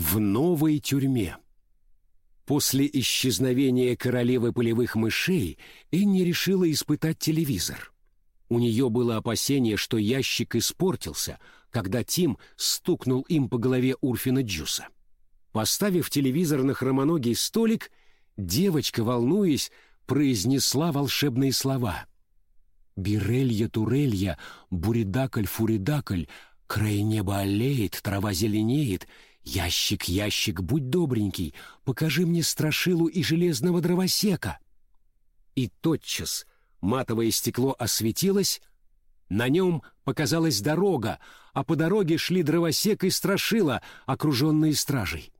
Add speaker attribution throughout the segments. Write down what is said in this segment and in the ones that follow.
Speaker 1: в новой тюрьме. После исчезновения королевы полевых мышей Энни решила испытать телевизор. У нее было опасение, что ящик испортился, когда Тим стукнул им по голове Урфина Джуса. Поставив телевизор на хромоногий столик, девочка, волнуясь, произнесла волшебные слова. «Бирелья-турелья, буридакль-фуридакль, край неба олеет, трава зеленеет, ящик, ящик, будь добренький, покажи мне страшилу и железного дровосека». И тотчас матовое стекло осветилось, на нем показалась дорога, а по дороге шли дровосек и страшила, окруженные стражей.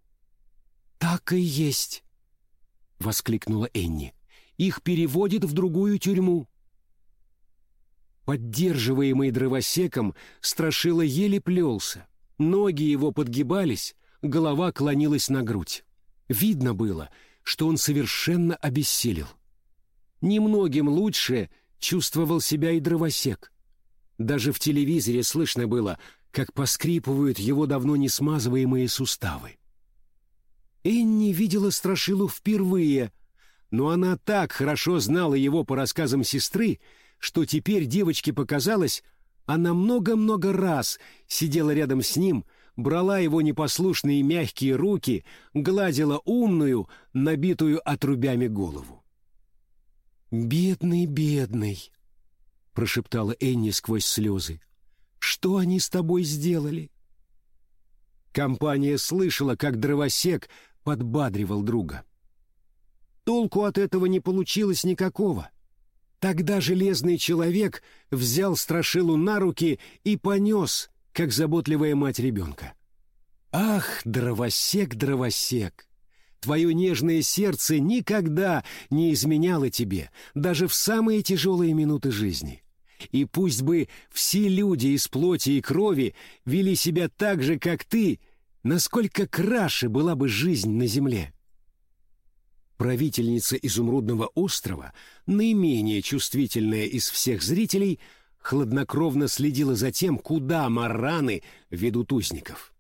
Speaker 1: «Так и есть!» — воскликнула Энни. «Их переводят в другую тюрьму». Поддерживаемый дровосеком, страшила еле плелся. Ноги его подгибались, голова клонилась на грудь. Видно было, что он совершенно обессилел. Немногим лучше чувствовал себя и дровосек. Даже в телевизоре слышно было, как поскрипывают его давно не смазываемые суставы. Энни видела Страшилу впервые, но она так хорошо знала его по рассказам сестры, что теперь девочке показалось, она много-много раз сидела рядом с ним, брала его непослушные мягкие руки, гладила умную, набитую отрубями голову. «Бедный, бедный!» — прошептала Энни сквозь слезы. «Что они с тобой сделали?» Компания слышала, как дровосек подбадривал друга. Толку от этого не получилось никакого. Тогда железный человек взял Страшилу на руки и понес, как заботливая мать ребенка. «Ах, дровосек, дровосек! Твое нежное сердце никогда не изменяло тебе, даже в самые тяжелые минуты жизни. И пусть бы все люди из плоти и крови вели себя так же, как ты, насколько краше была бы жизнь на земле. Правительница Изумрудного острова, наименее чувствительная из всех зрителей, хладнокровно следила за тем, куда мараны ведут узников.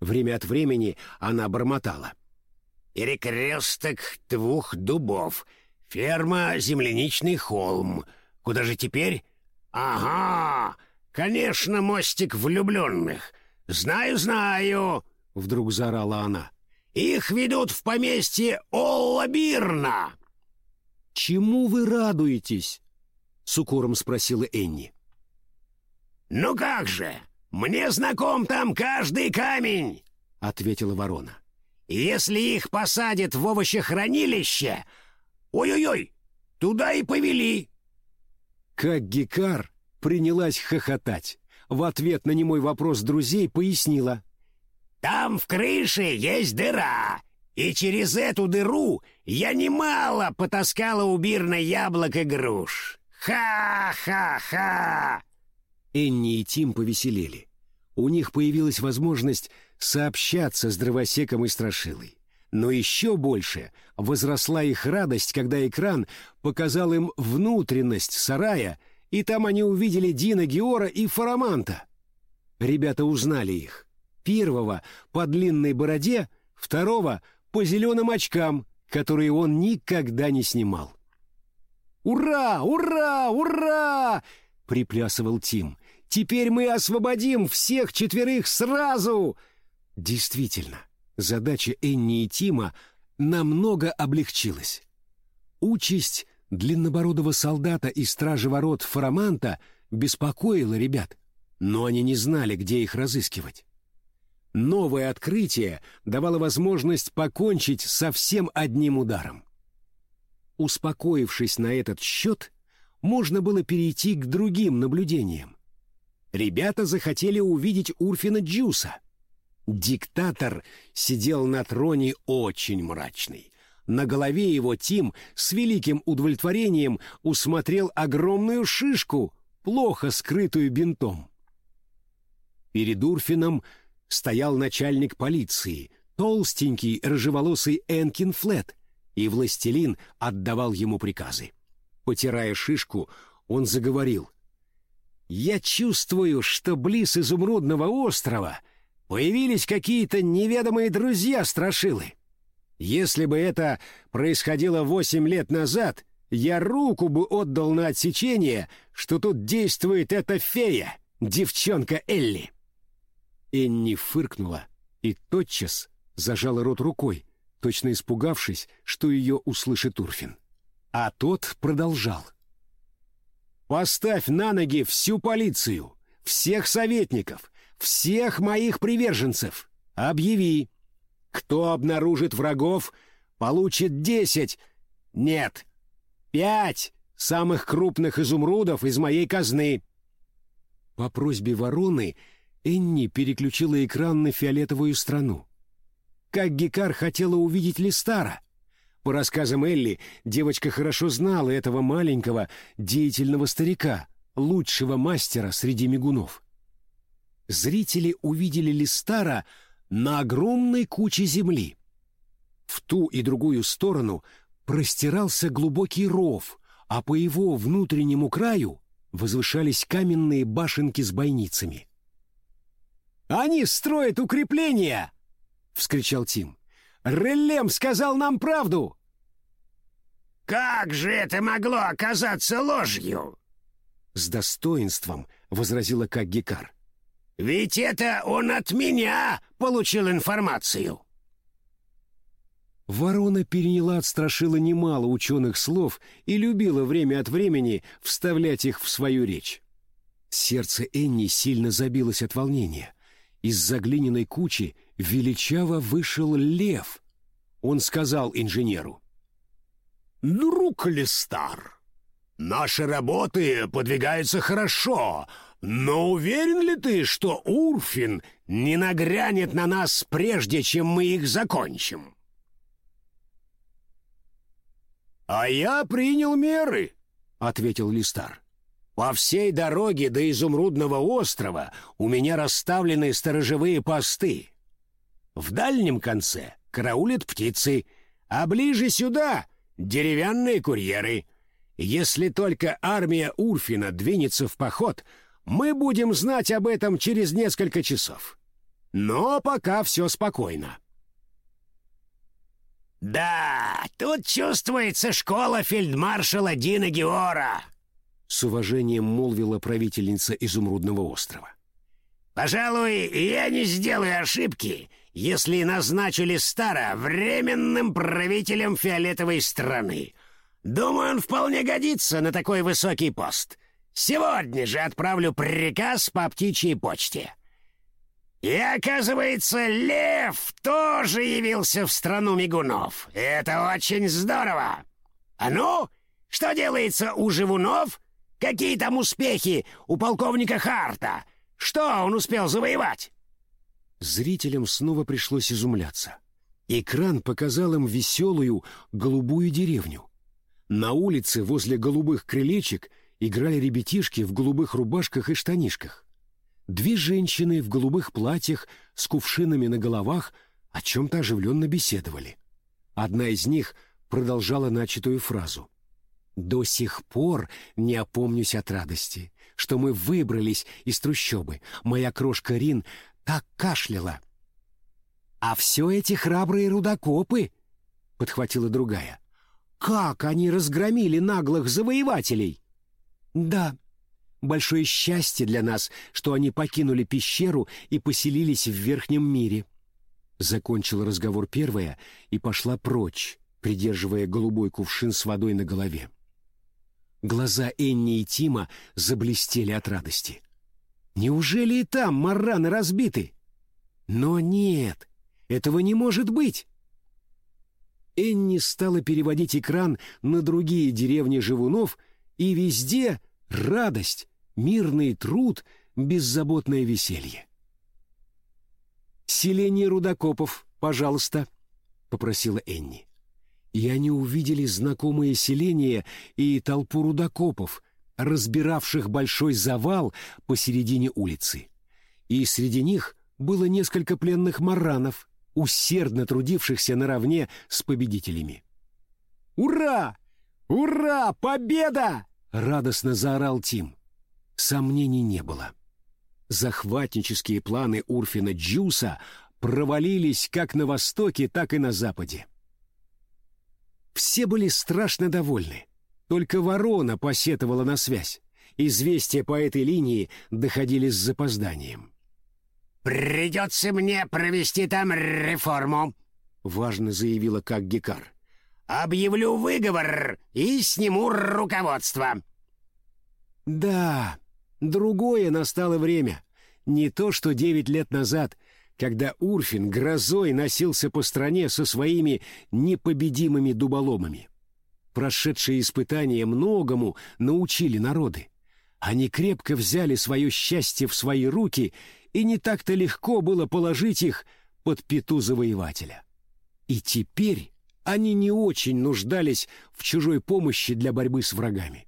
Speaker 1: Время от времени она бормотала перекресток двух дубов, ферма «Земляничный холм». Куда же теперь? Ага, конечно, мостик влюбленных. Знаю, знаю, — вдруг заорала она. Их ведут в поместье Оллабирна. Чему вы радуетесь? — с укором спросила Энни. «Ну как же! Мне знаком там каждый камень!» — ответила ворона. Если их посадят в овощехранилище, ой-ой-ой, туда и повели. Как Гекар принялась хохотать. В ответ на немой вопрос друзей пояснила. «Там в крыше есть дыра, и через эту дыру я немало потаскала у Бирна яблок и груш. Ха-ха-ха!» Энни и Тим повеселели. У них появилась возможность сообщаться с дровосеком и страшилой. Но еще больше возросла их радость, когда экран показал им внутренность сарая, и там они увидели Дина Геора и Фараманта. Ребята узнали их. Первого по длинной бороде, второго по зеленым очкам, которые он никогда не снимал. «Ура! Ура! Ура!» — приплясывал Тим. «Теперь мы освободим всех четверых сразу!» Действительно, задача Энни и Тима намного облегчилась. Участь длиннобородого солдата и стражи ворот Фараманта беспокоила ребят, но они не знали, где их разыскивать. Новое открытие давало возможность покончить со всем одним ударом. Успокоившись на этот счет, можно было перейти к другим наблюдениям. Ребята захотели увидеть Урфина Джуса — Диктатор сидел на троне очень мрачный. На голове его Тим с великим удовлетворением усмотрел огромную шишку, плохо скрытую бинтом. Перед Урфином стоял начальник полиции, толстенький рыжеволосый Энкин Флет, и властелин отдавал ему приказы. Потирая шишку, он заговорил. «Я чувствую, что близ изумрудного острова появились какие-то неведомые друзья-страшилы. Если бы это происходило восемь лет назад, я руку бы отдал на отсечение, что тут действует эта фея, девчонка Элли. Энни фыркнула и тотчас зажала рот рукой, точно испугавшись, что ее услышит Урфин. А тот продолжал. «Поставь на ноги всю полицию, всех советников, всех моих приверженцев. Объяви, кто обнаружит врагов, получит десять, нет, пять самых крупных изумрудов из моей казны». По просьбе вороны Энни переключила экран на фиолетовую страну. Как Гекар хотела увидеть Листара. По рассказам Элли, девочка хорошо знала этого маленького, деятельного старика, лучшего мастера среди мигунов. Зрители увидели Листара на огромной куче земли. В ту и другую сторону простирался глубокий ров, а по его внутреннему краю возвышались каменные башенки с бойницами. «Они строят укрепления!» — вскричал Тим. «Релем сказал нам правду!»
Speaker 2: «Как же это могло оказаться ложью?»
Speaker 1: С достоинством возразила как Гекар.
Speaker 2: «Ведь это он от меня получил информацию!»
Speaker 1: Ворона переняла от Страшила немало ученых слов и любила время от времени вставлять их в свою речь. Сердце Энни сильно забилось от волнения. Из-за глиняной кучи величаво вышел лев. Он сказал инженеру.
Speaker 2: «Друг Листар, наши работы подвигаются хорошо, но уверен ли ты, что Урфин не нагрянет на нас прежде, чем мы их закончим?» «А я принял меры», — ответил Листар. «По всей дороге до Изумрудного острова у меня расставлены сторожевые посты. В дальнем конце караулят птицы, а ближе сюда — деревянные курьеры. Если только армия Урфина двинется в поход, мы будем знать об этом через несколько часов. Но пока все спокойно». «Да, тут чувствуется школа фельдмаршала Дина Геора», — с уважением молвила правительница Изумрудного острова. «Пожалуй, я не сделаю ошибки, если назначили Стара временным правителем фиолетовой страны. Думаю, он вполне годится на такой высокий пост. Сегодня же отправлю приказ по птичьей почте». И оказывается, лев тоже явился в страну мигунов. Это очень здорово. А ну, что делается у живунов? Какие там успехи у полковника Харта? Что он успел завоевать?
Speaker 1: Зрителям снова пришлось изумляться. Экран показал им веселую голубую деревню. На улице возле голубых крылечек играли ребятишки в голубых рубашках и штанишках. Две женщины в голубых платьях с кувшинами на головах о чем-то оживленно беседовали. Одна из них продолжала начатую фразу. «До сих пор не опомнюсь от радости, что мы выбрались из трущобы. Моя крошка Рин так кашляла». «А все эти храбрые рудокопы!» — подхватила другая. «Как они разгромили наглых завоевателей!» «Да, Большое счастье для нас, что они покинули пещеру и поселились в верхнем мире. Закончила разговор первая и пошла прочь, придерживая голубой кувшин с водой на голове. Глаза Энни и Тима заблестели от радости. Неужели и там марраны разбиты? Но нет, этого не может быть. Энни стала переводить экран на другие деревни живунов, и везде радость, мирный труд, беззаботное веселье. «Селение рудокопов, пожалуйста», — попросила Энни. И они увидели знакомое селение и толпу рудокопов, разбиравших большой завал посередине улицы. И среди них было несколько пленных маранов, усердно трудившихся наравне с победителями. «Ура! Ура! Победа!» — радостно заорал Тим. Сомнений не было. Захватнические планы Урфина Джуса провалились как на Востоке, так и на Западе. Все были страшно довольны. Только ворона посетовала на связь. Известия по этой линии доходили с запозданием.
Speaker 2: «Придется мне провести там реформу», — важно заявила как Гекар. «Объявлю выговор и сниму руководство».
Speaker 1: Да, другое настало время. Не то, что девять лет назад, когда Урфин грозой носился по стране со своими непобедимыми дуболомами. Прошедшие испытания многому научили народы. Они крепко взяли свое счастье в свои руки, и не так-то легко было положить их под пету завоевателя. И теперь они не очень нуждались в чужой помощи для борьбы с врагами.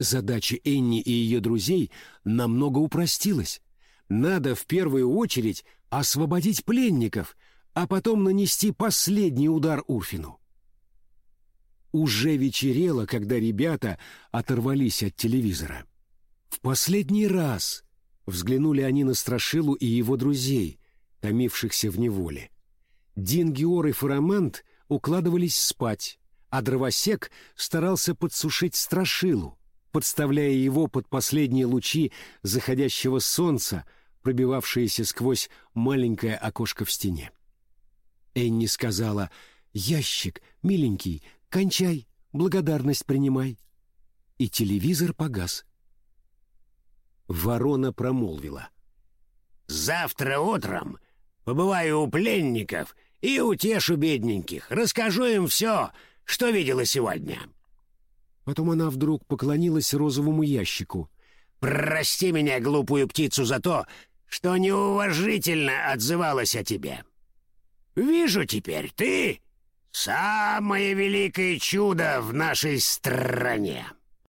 Speaker 1: Задача Энни и ее друзей намного упростилась. Надо в первую очередь освободить пленников, а потом нанести последний удар Урфину. Уже вечерело, когда ребята оторвались от телевизора. В последний раз взглянули они на Страшилу и его друзей, томившихся в неволе. Дингиор и Фарамант укладывались спать, а дровосек старался подсушить Страшилу, подставляя его под последние лучи заходящего солнца, пробивавшиеся сквозь маленькое окошко в стене. Энни сказала «Ящик, миленький, кончай, благодарность принимай». И телевизор погас. Ворона промолвила.
Speaker 2: «Завтра утром побываю у пленников и утешу бедненьких, расскажу им все, что видела сегодня».
Speaker 1: Потом она вдруг поклонилась розовому ящику.
Speaker 2: «Прости меня, глупую птицу, за то, что неуважительно отзывалась о тебе. Вижу теперь, ты — самое великое чудо в нашей стране».